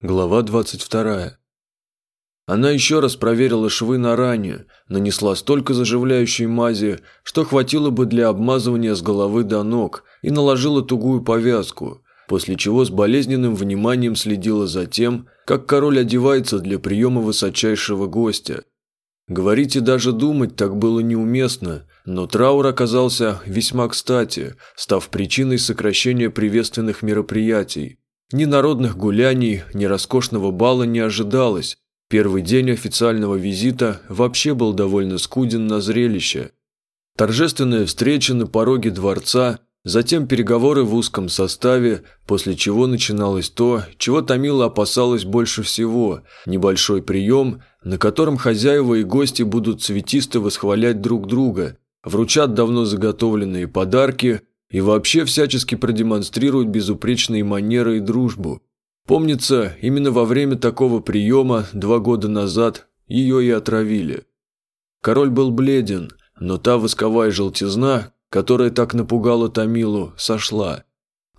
Глава 22. Она еще раз проверила швы на ране, нанесла столько заживляющей мази, что хватило бы для обмазывания с головы до ног, и наложила тугую повязку, после чего с болезненным вниманием следила за тем, как король одевается для приема высочайшего гостя. Говорить и даже думать так было неуместно, но траур оказался весьма кстати, став причиной сокращения приветственных мероприятий. Ни народных гуляний, ни роскошного бала не ожидалось. Первый день официального визита вообще был довольно скуден на зрелище. Торжественная встреча на пороге дворца, затем переговоры в узком составе, после чего начиналось то, чего Томила опасалась больше всего – небольшой прием, на котором хозяева и гости будут цветисто восхвалять друг друга, вручат давно заготовленные подарки – и вообще всячески продемонстрирует безупречные манеры и дружбу. Помнится, именно во время такого приема два года назад ее и отравили. Король был бледен, но та восковая желтизна, которая так напугала Томилу, сошла.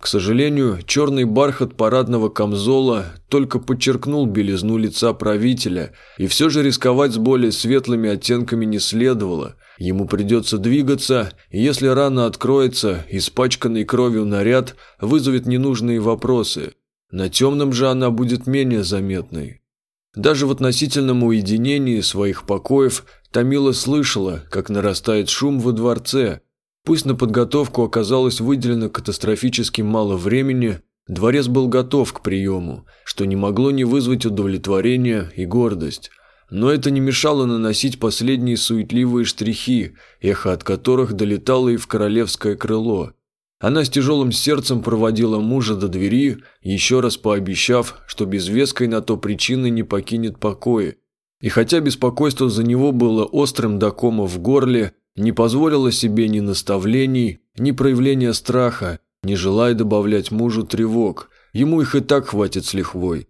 К сожалению, черный бархат парадного камзола только подчеркнул белизну лица правителя, и все же рисковать с более светлыми оттенками не следовало. Ему придется двигаться, и если рана откроется, испачканный кровью наряд вызовет ненужные вопросы. На темном же она будет менее заметной. Даже в относительном уединении своих покоев Томила слышала, как нарастает шум во дворце – Пусть на подготовку оказалось выделено катастрофически мало времени, дворец был готов к приему, что не могло не вызвать удовлетворения и гордость. Но это не мешало наносить последние суетливые штрихи, эхо от которых долетало и в королевское крыло. Она с тяжелым сердцем проводила мужа до двери, еще раз пообещав, что без веской на то причины не покинет покои. И хотя беспокойство за него было острым до кома в горле, не позволила себе ни наставлений, ни проявления страха, не желая добавлять мужу тревог, ему их и так хватит с лихвой.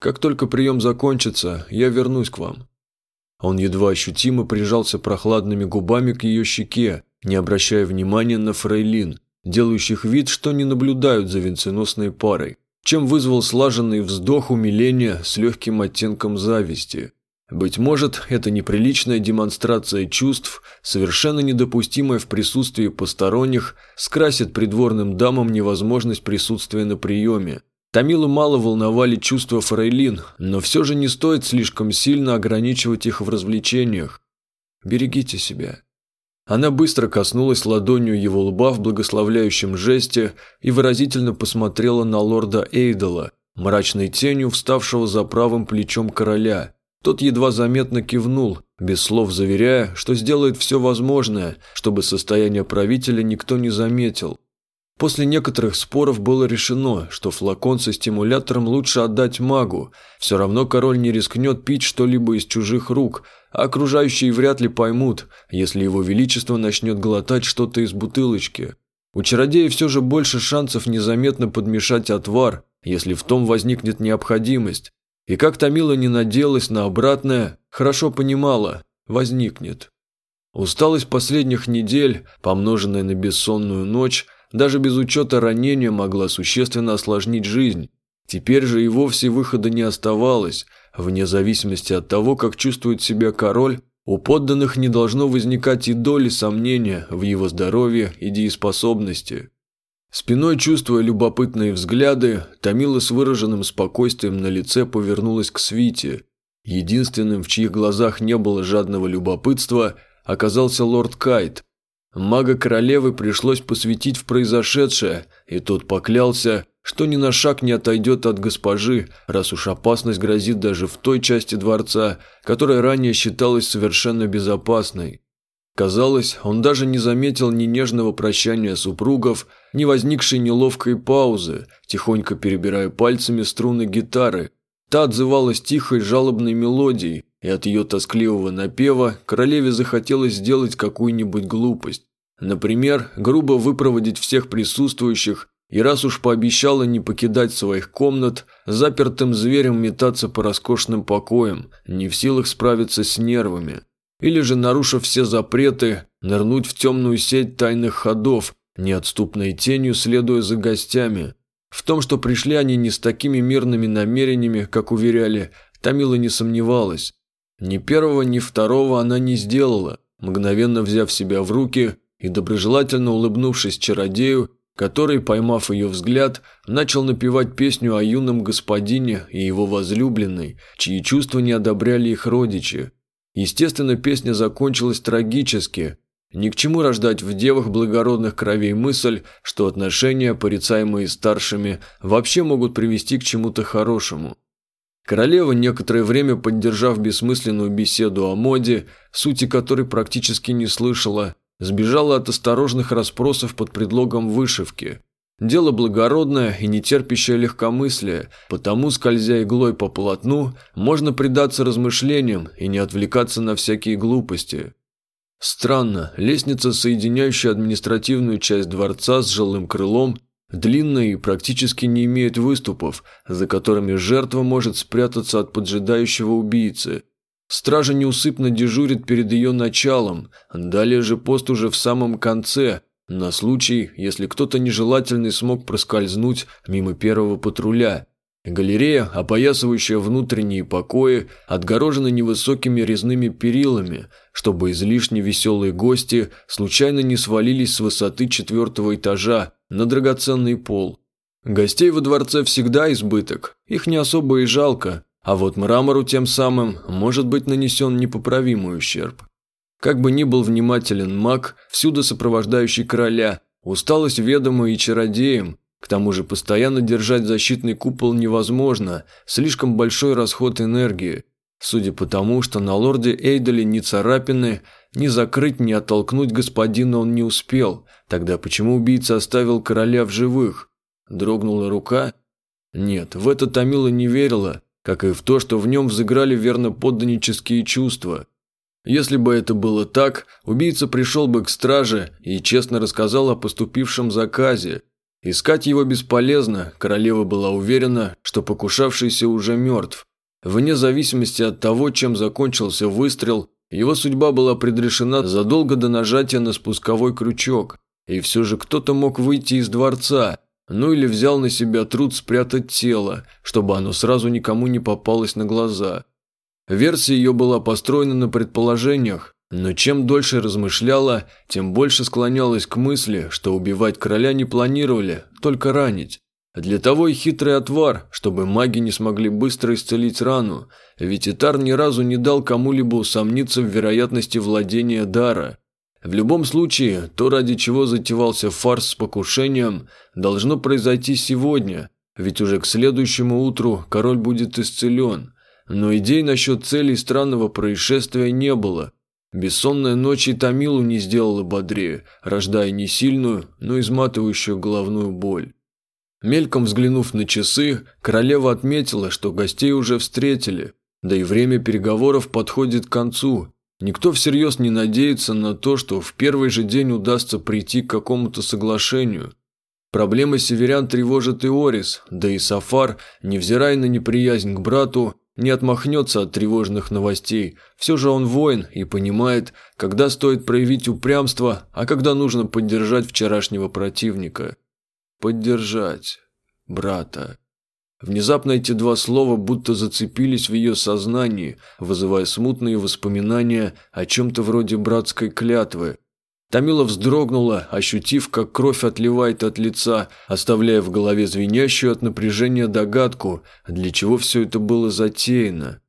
Как только прием закончится, я вернусь к вам. Он едва ощутимо прижался прохладными губами к ее щеке, не обращая внимания на фрейлин, делающих вид, что не наблюдают за венценосной парой, чем вызвал слаженный вздох умиления с легким оттенком зависти – быть может, эта неприличная демонстрация чувств, совершенно недопустимая в присутствии посторонних, скрасит придворным дамам невозможность присутствия на приеме. Тамилу мало волновали чувства фрейлин, но все же не стоит слишком сильно ограничивать их в развлечениях. Берегите себя. Она быстро коснулась ладонью его лба в благословляющем жесте и выразительно посмотрела на лорда Эйдола, мрачной тенью вставшего за правым плечом короля – тот едва заметно кивнул, без слов заверяя, что сделает все возможное, чтобы состояние правителя никто не заметил. После некоторых споров было решено, что флакон со стимулятором лучше отдать магу. Все равно король не рискнет пить что-либо из чужих рук, а окружающие вряд ли поймут, если его величество начнет глотать что-то из бутылочки. У чародея все же больше шансов незаметно подмешать отвар, если в том возникнет необходимость. И как Томила не надеялась на обратное, хорошо понимала, возникнет. Усталость последних недель, помноженная на бессонную ночь, даже без учета ранения могла существенно осложнить жизнь. Теперь же и вовсе выхода не оставалось. Вне зависимости от того, как чувствует себя король, у подданных не должно возникать и доли сомнения в его здоровье и дееспособности. Спиной чувствуя любопытные взгляды, Томила с выраженным спокойствием на лице повернулась к Свите. Единственным, в чьих глазах не было жадного любопытства, оказался лорд Кайт. Мага королевы пришлось посвятить в произошедшее, и тот поклялся, что ни на шаг не отойдет от госпожи, раз уж опасность грозит даже в той части дворца, которая ранее считалась совершенно безопасной. Казалось, он даже не заметил ни нежного прощания супругов, ни возникшей неловкой паузы, тихонько перебирая пальцами струны гитары. Та отзывалась тихой жалобной мелодией, и от ее тоскливого напева королеве захотелось сделать какую-нибудь глупость. Например, грубо выпроводить всех присутствующих и раз уж пообещала не покидать своих комнат, запертым зверем метаться по роскошным покоям, не в силах справиться с нервами. Или же, нарушив все запреты, нырнуть в темную сеть тайных ходов, неотступной тенью следуя за гостями. В том, что пришли они не с такими мирными намерениями, как уверяли, Тамила не сомневалась. Ни первого, ни второго она не сделала, мгновенно взяв себя в руки и доброжелательно улыбнувшись чародею, который, поймав ее взгляд, начал напевать песню о юном господине и его возлюбленной, чьи чувства не одобряли их родичи. Естественно, песня закончилась трагически. Ни к чему рождать в девах благородных кровей мысль, что отношения, порицаемые старшими, вообще могут привести к чему-то хорошему. Королева, некоторое время поддержав бессмысленную беседу о моде, сути которой практически не слышала, Сбежала от осторожных расспросов под предлогом вышивки. Дело благородное и не терпящее легкомыслия, потому, скользя иглой по полотну, можно предаться размышлениям и не отвлекаться на всякие глупости. Странно, лестница, соединяющая административную часть дворца с жилым крылом, длинная и практически не имеет выступов, за которыми жертва может спрятаться от поджидающего убийцы. Стража неусыпно дежурит перед ее началом, далее же пост уже в самом конце, на случай, если кто-то нежелательный смог проскользнуть мимо первого патруля. Галерея, опоясывающая внутренние покои, отгорожена невысокими резными перилами, чтобы излишне веселые гости случайно не свалились с высоты четвертого этажа на драгоценный пол. Гостей во дворце всегда избыток, их не особо и жалко, а вот мрамору тем самым может быть нанесен непоправимый ущерб. Как бы ни был внимателен маг, всюду сопровождающий короля, усталость ведома и чародеем, к тому же постоянно держать защитный купол невозможно, слишком большой расход энергии. Судя по тому, что на лорде Эйдоле ни царапины, ни закрыть, ни оттолкнуть господина он не успел, тогда почему убийца оставил короля в живых? Дрогнула рука? Нет, в это Томила не верила, как и в то, что в нем взыграли верно подданнические чувства. Если бы это было так, убийца пришел бы к страже и честно рассказал о поступившем заказе. Искать его бесполезно, королева была уверена, что покушавшийся уже мертв. Вне зависимости от того, чем закончился выстрел, его судьба была предрешена задолго до нажатия на спусковой крючок. И все же кто-то мог выйти из дворца, ну или взял на себя труд спрятать тело, чтобы оно сразу никому не попалось на глаза. Версия ее была построена на предположениях, но чем дольше размышляла, тем больше склонялась к мысли, что убивать короля не планировали, только ранить. Для того и хитрый отвар, чтобы маги не смогли быстро исцелить рану, ведь Итар ни разу не дал кому-либо усомниться в вероятности владения дара. В любом случае, то, ради чего затевался фарс с покушением, должно произойти сегодня, ведь уже к следующему утру король будет исцелен. Но идей насчет целей странного происшествия не было. Бессонная ночь и Томилу не сделала бодрее, рождая не сильную, но изматывающую головную боль. Мельком взглянув на часы, королева отметила, что гостей уже встретили, да и время переговоров подходит к концу – Никто всерьез не надеется на то, что в первый же день удастся прийти к какому-то соглашению. Проблема северян тревожит и Орис, да и Сафар, невзирая на неприязнь к брату, не отмахнется от тревожных новостей. Все же он воин и понимает, когда стоит проявить упрямство, а когда нужно поддержать вчерашнего противника. Поддержать брата. Внезапно эти два слова будто зацепились в ее сознании, вызывая смутные воспоминания о чем-то вроде братской клятвы. Тамила вздрогнула, ощутив, как кровь отливает от лица, оставляя в голове звенящую от напряжения догадку, для чего все это было затеяно.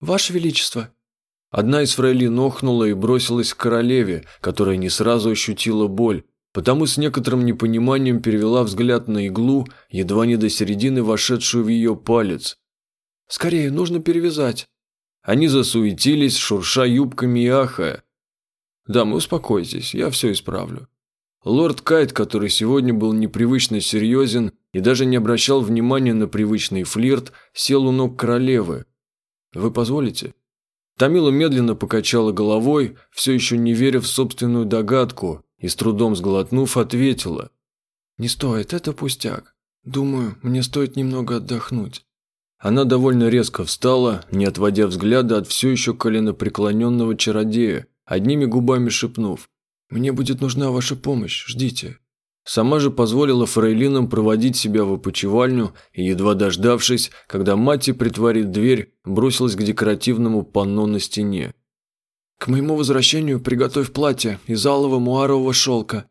«Ваше Величество!» Одна из фрейлин охнула и бросилась к королеве, которая не сразу ощутила боль, потому с некоторым непониманием перевела взгляд на иглу, едва не до середины вошедшую в ее палец. «Скорее, нужно перевязать». Они засуетились, шурша юбками и ахая. «Дамы, успокойтесь, я все исправлю». Лорд Кайт, который сегодня был непривычно серьезен и даже не обращал внимания на привычный флирт, сел у ног королевы. «Вы позволите?» Тамила медленно покачала головой, все еще не веря в собственную догадку, и с трудом сглотнув, ответила. «Не стоит, это пустяк. Думаю, мне стоит немного отдохнуть». Она довольно резко встала, не отводя взгляда от все еще коленопреклоненного чародея, одними губами шепнув. «Мне будет нужна ваша помощь, ждите». Сама же позволила фрейлинам проводить себя в опочивальню и, едва дождавшись, когда мать притворит дверь, бросилась к декоративному панно на стене. «К моему возвращению приготовь платье из алого муарового шелка».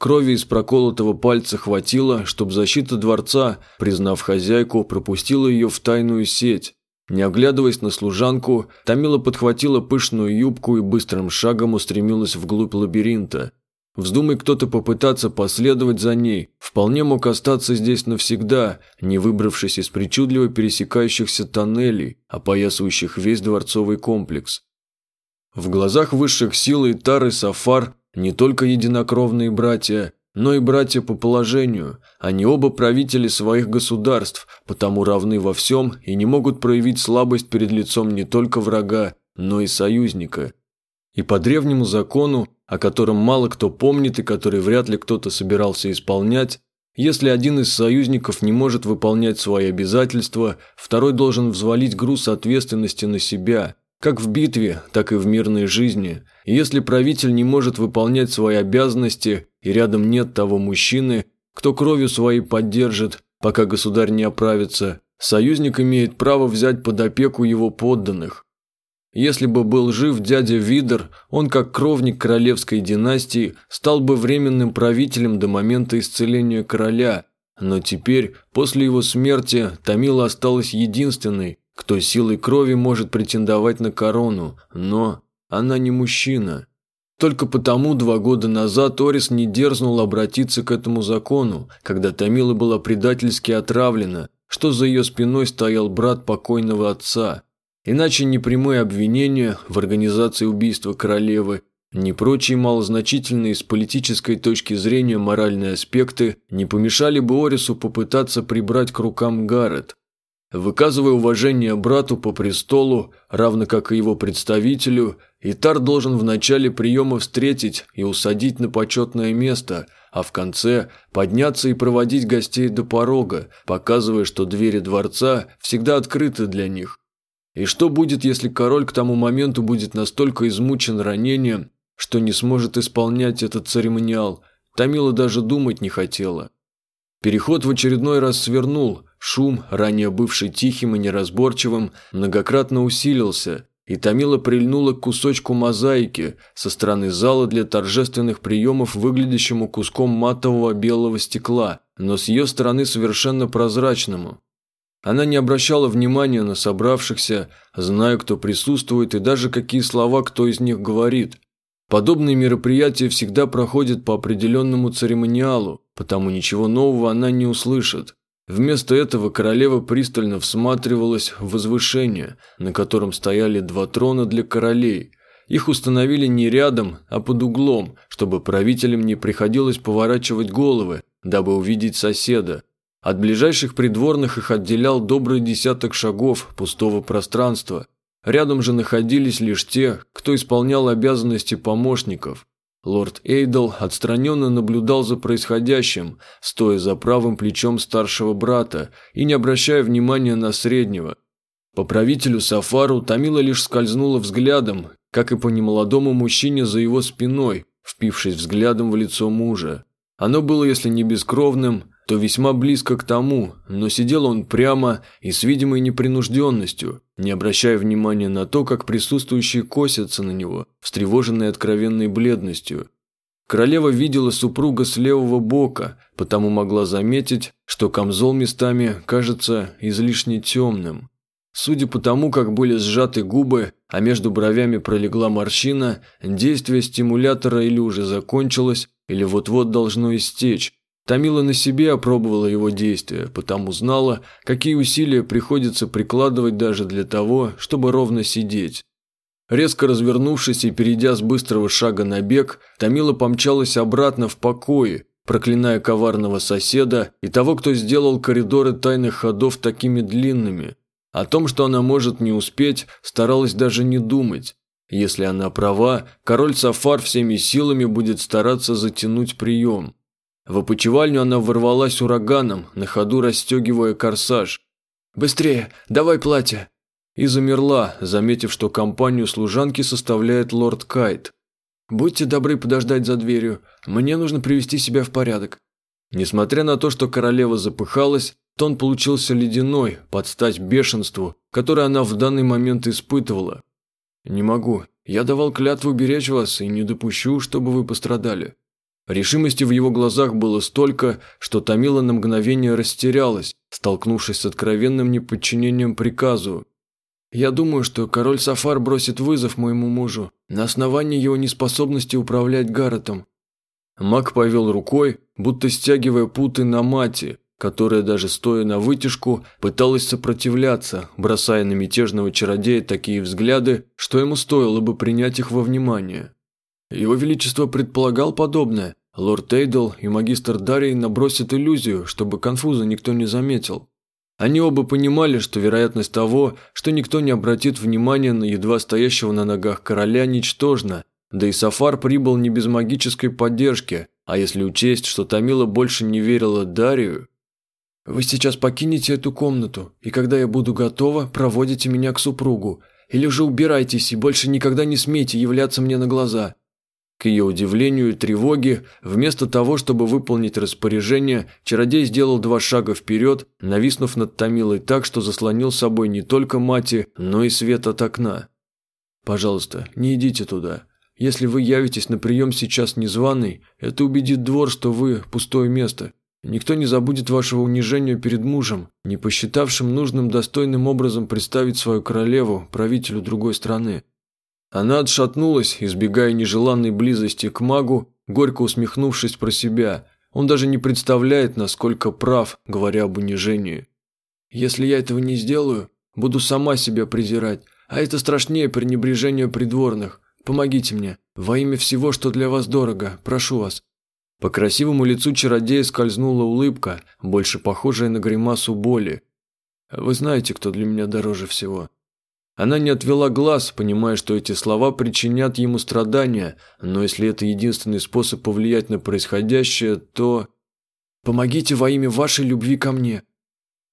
Крови из проколотого пальца хватило, чтобы защита дворца, признав хозяйку, пропустила ее в тайную сеть. Не оглядываясь на служанку, Тамила подхватила пышную юбку и быстрым шагом устремилась вглубь лабиринта. Вздумай кто-то попытаться последовать за ней, вполне мог остаться здесь навсегда, не выбравшись из причудливо пересекающихся тоннелей, опоясывающих весь дворцовый комплекс. В глазах высших сил и Сафар не только единокровные братья, но и братья по положению. Они оба правители своих государств, потому равны во всем и не могут проявить слабость перед лицом не только врага, но и союзника. И по древнему закону о котором мало кто помнит и который вряд ли кто-то собирался исполнять, если один из союзников не может выполнять свои обязательства, второй должен взвалить груз ответственности на себя, как в битве, так и в мирной жизни. И если правитель не может выполнять свои обязанности и рядом нет того мужчины, кто кровью своей поддержит, пока государь не оправится, союзник имеет право взять под опеку его подданных, если бы был жив дядя Видер, он, как кровник королевской династии, стал бы временным правителем до момента исцеления короля. Но теперь, после его смерти, Тамила осталась единственной, кто силой крови может претендовать на корону, но она не мужчина. Только потому два года назад Орис не дерзнул обратиться к этому закону, когда Тамила была предательски отравлена, что за ее спиной стоял брат покойного отца – Иначе ни прямое обвинение в организации убийства королевы, ни прочие малозначительные с политической точки зрения моральные аспекты не помешали бы Орису попытаться прибрать к рукам Гаррет. Выказывая уважение брату по престолу, равно как и его представителю, Итар должен в начале приема встретить и усадить на почетное место, а в конце подняться и проводить гостей до порога, показывая, что двери дворца всегда открыты для них. И что будет, если король к тому моменту будет настолько измучен ранением, что не сможет исполнять этот церемониал? Тамила даже думать не хотела. Переход в очередной раз свернул, шум, ранее бывший тихим и неразборчивым, многократно усилился, и Тамила прильнула к кусочку мозаики со стороны зала для торжественных приемов, выглядящему куском матового белого стекла, но с ее стороны совершенно прозрачному. Она не обращала внимания на собравшихся, зная, кто присутствует и даже какие слова кто из них говорит. Подобные мероприятия всегда проходят по определенному церемониалу, потому ничего нового она не услышит. Вместо этого королева пристально всматривалась в возвышение, на котором стояли два трона для королей. Их установили не рядом, а под углом, чтобы правителям не приходилось поворачивать головы, дабы увидеть соседа. От ближайших придворных их отделял добрый десяток шагов пустого пространства. Рядом же находились лишь те, кто исполнял обязанности помощников. Лорд Эйдл отстраненно наблюдал за происходящим, стоя за правым плечом старшего брата и не обращая внимания на среднего. По правителю Сафару Тамила лишь скользнула взглядом, как и по немолодому мужчине за его спиной, впившись взглядом в лицо мужа. Оно было, если не бескровным, то весьма близко к тому, но сидел он прямо и с видимой непринужденностью, не обращая внимания на то, как присутствующие косятся на него, встревоженные откровенной бледностью. Королева видела супруга с левого бока, потому могла заметить, что камзол местами кажется излишне темным. Судя по тому, как были сжаты губы, а между бровями пролегла морщина, действие стимулятора или уже закончилось, или вот-вот должно истечь, Тамила на себе опробовала его действия, потому знала, какие усилия приходится прикладывать даже для того, чтобы ровно сидеть. Резко развернувшись и перейдя с быстрого шага на бег, Тамила помчалась обратно в покое, проклиная коварного соседа и того, кто сделал коридоры тайных ходов такими длинными. О том, что она может не успеть, старалась даже не думать. Если она права, король Сафар всеми силами будет стараться затянуть прием. В опочивальню она ворвалась ураганом, на ходу расстегивая корсаж. «Быстрее! Давай платье!» И замерла, заметив, что компанию служанки составляет лорд Кайт. «Будьте добры подождать за дверью. Мне нужно привести себя в порядок». Несмотря на то, что королева запыхалась, тон получился ледяной, под стать бешенству, которое она в данный момент испытывала. «Не могу. Я давал клятву беречь вас и не допущу, чтобы вы пострадали». Решимости в его глазах было столько, что Томила на мгновение растерялась, столкнувшись с откровенным неподчинением приказу. «Я думаю, что король Сафар бросит вызов моему мужу на основании его неспособности управлять Гарретом». Маг повел рукой, будто стягивая путы на мате, которая даже стоя на вытяжку пыталась сопротивляться, бросая на мятежного чародея такие взгляды, что ему стоило бы принять их во внимание. Его Величество предполагал подобное. Лорд Эйдл и магистр Дарий набросят иллюзию, чтобы конфуза никто не заметил. Они оба понимали, что вероятность того, что никто не обратит внимания на едва стоящего на ногах короля, ничтожна, да и Сафар прибыл не без магической поддержки, а если учесть, что Тамила больше не верила Дарию, вы сейчас покинете эту комнату, и когда я буду готова, проводите меня к супругу. Или же убирайтесь и больше никогда не смейте являться мне на глаза». К ее удивлению и тревоге, вместо того, чтобы выполнить распоряжение, чародей сделал два шага вперед, нависнув над Томилой так, что заслонил собой не только мати, но и свет от окна. «Пожалуйста, не идите туда. Если вы явитесь на прием сейчас незваный, это убедит двор, что вы – пустое место, Никто не забудет вашего унижения перед мужем, не посчитавшим нужным достойным образом представить свою королеву правителю другой страны. Она отшатнулась, избегая нежеланной близости к магу, горько усмехнувшись про себя. Он даже не представляет, насколько прав, говоря об унижении. «Если я этого не сделаю, буду сама себя презирать, а это страшнее пренебрежения придворных. Помогите мне, во имя всего, что для вас дорого, прошу вас, по красивому лицу чародея скользнула улыбка, больше похожая на гримасу боли. «Вы знаете, кто для меня дороже всего». Она не отвела глаз, понимая, что эти слова причинят ему страдания, но если это единственный способ повлиять на происходящее, то... «Помогите во имя вашей любви ко мне».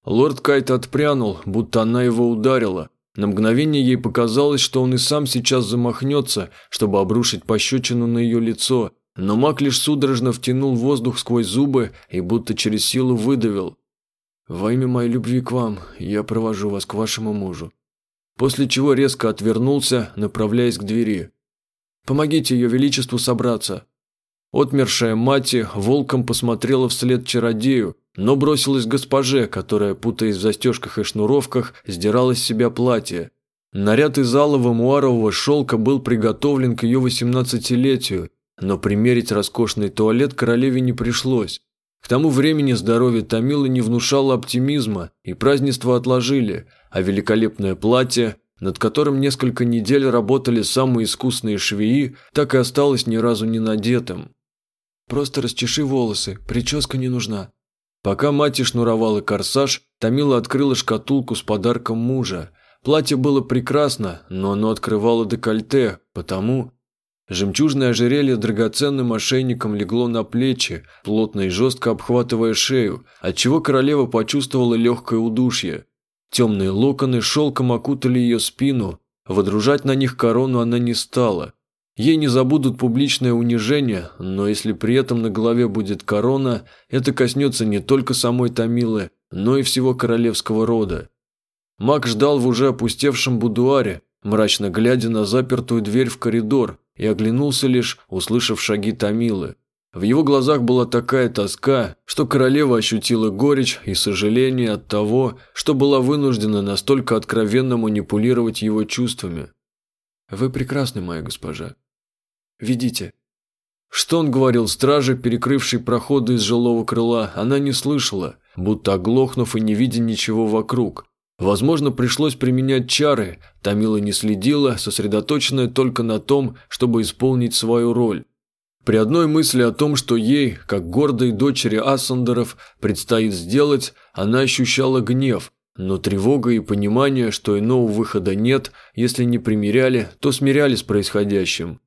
Лорд Кайт отпрянул, будто она его ударила. На мгновение ей показалось, что он и сам сейчас замахнется, чтобы обрушить пощечину на ее лицо, но маг лишь судорожно втянул воздух сквозь зубы и будто через силу выдавил. «Во имя моей любви к вам, я провожу вас к вашему мужу». После чего резко отвернулся, направляясь к двери. «Помогите ее величеству собраться». Отмершая мать волком посмотрела вслед чародею, но бросилась к госпоже, которая, путаясь в застежках и шнуровках, сдирала с себя платье. Наряд из алого муарового шелка был приготовлен к ее восемнадцатилетию, но примерить роскошный туалет королеве не пришлось. К тому времени здоровье Томилы не внушало оптимизма, и празднество отложили, а великолепное платье, над которым несколько недель работали самые искусные швеи, так и осталось ни разу не надетым. «Просто расчеши волосы, прическа не нужна». Пока мать шнуровала корсаж, Томила открыла шкатулку с подарком мужа. Платье было прекрасно, но оно открывало декольте, потому Жемчужное ожерелье драгоценным ошейником легло на плечи, плотно и жестко обхватывая шею, отчего королева почувствовала легкое удушье. Темные локоны шелком окутали ее спину, водружать на них корону она не стала. Ей не забудут публичное унижение, но если при этом на голове будет корона, это коснется не только самой Томилы, но и всего королевского рода. Маг ждал в уже опустевшем будуаре, мрачно глядя на запертую дверь в коридор, и оглянулся лишь, услышав шаги Томилы. В его глазах была такая тоска, что королева ощутила горечь и сожаление от того, что была вынуждена настолько откровенно манипулировать его чувствами. «Вы прекрасны, моя госпожа. Ведите». Что он говорил страже, перекрывшей проходы из жилого крыла, она не слышала, будто оглохнув и не видя ничего вокруг. Возможно, пришлось применять чары, Тамила не следила, сосредоточенная только на том, чтобы исполнить свою роль. При одной мысли о том, что ей, как гордой дочери Ассандеров, предстоит сделать, она ощущала гнев, но тревога и понимание, что иного выхода нет, если не примиряли, то смиряли с происходящим.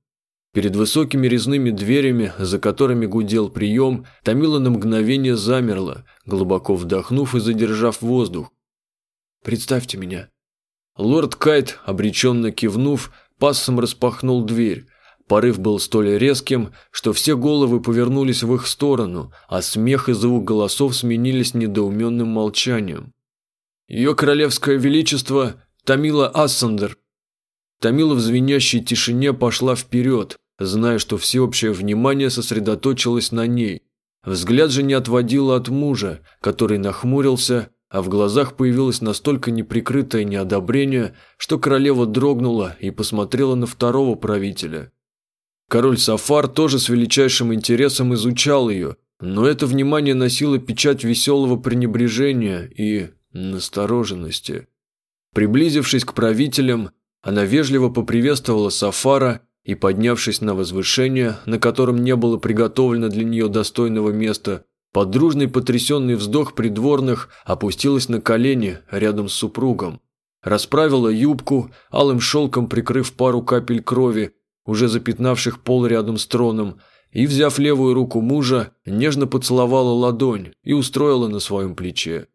Перед высокими резными дверями, за которыми гудел прием, Тамила на мгновение замерла, глубоко вдохнув и задержав воздух. Представьте меня». Лорд Кайт, обреченно кивнув, пассом распахнул дверь. Порыв был столь резким, что все головы повернулись в их сторону, а смех и звук голосов сменились недоуменным молчанием. «Ее королевское величество Тамила Ассандер!» Тамила в звенящей тишине пошла вперед, зная, что всеобщее внимание сосредоточилось на ней. Взгляд же не отводила от мужа, который нахмурился, а в глазах появилось настолько неприкрытое неодобрение, что королева дрогнула и посмотрела на второго правителя. Король Сафар тоже с величайшим интересом изучал ее, но это внимание носило печать веселого пренебрежения и настороженности. Приблизившись к правителям, она вежливо поприветствовала Сафара и, поднявшись на возвышение, на котором не было приготовлено для нее достойного места, под дружный потрясенный вздох придворных опустилась на колени рядом с супругом. Расправила юбку, алым шелком прикрыв пару капель крови, уже запятнавших пол рядом с троном, и, взяв левую руку мужа, нежно поцеловала ладонь и устроила на своем плече.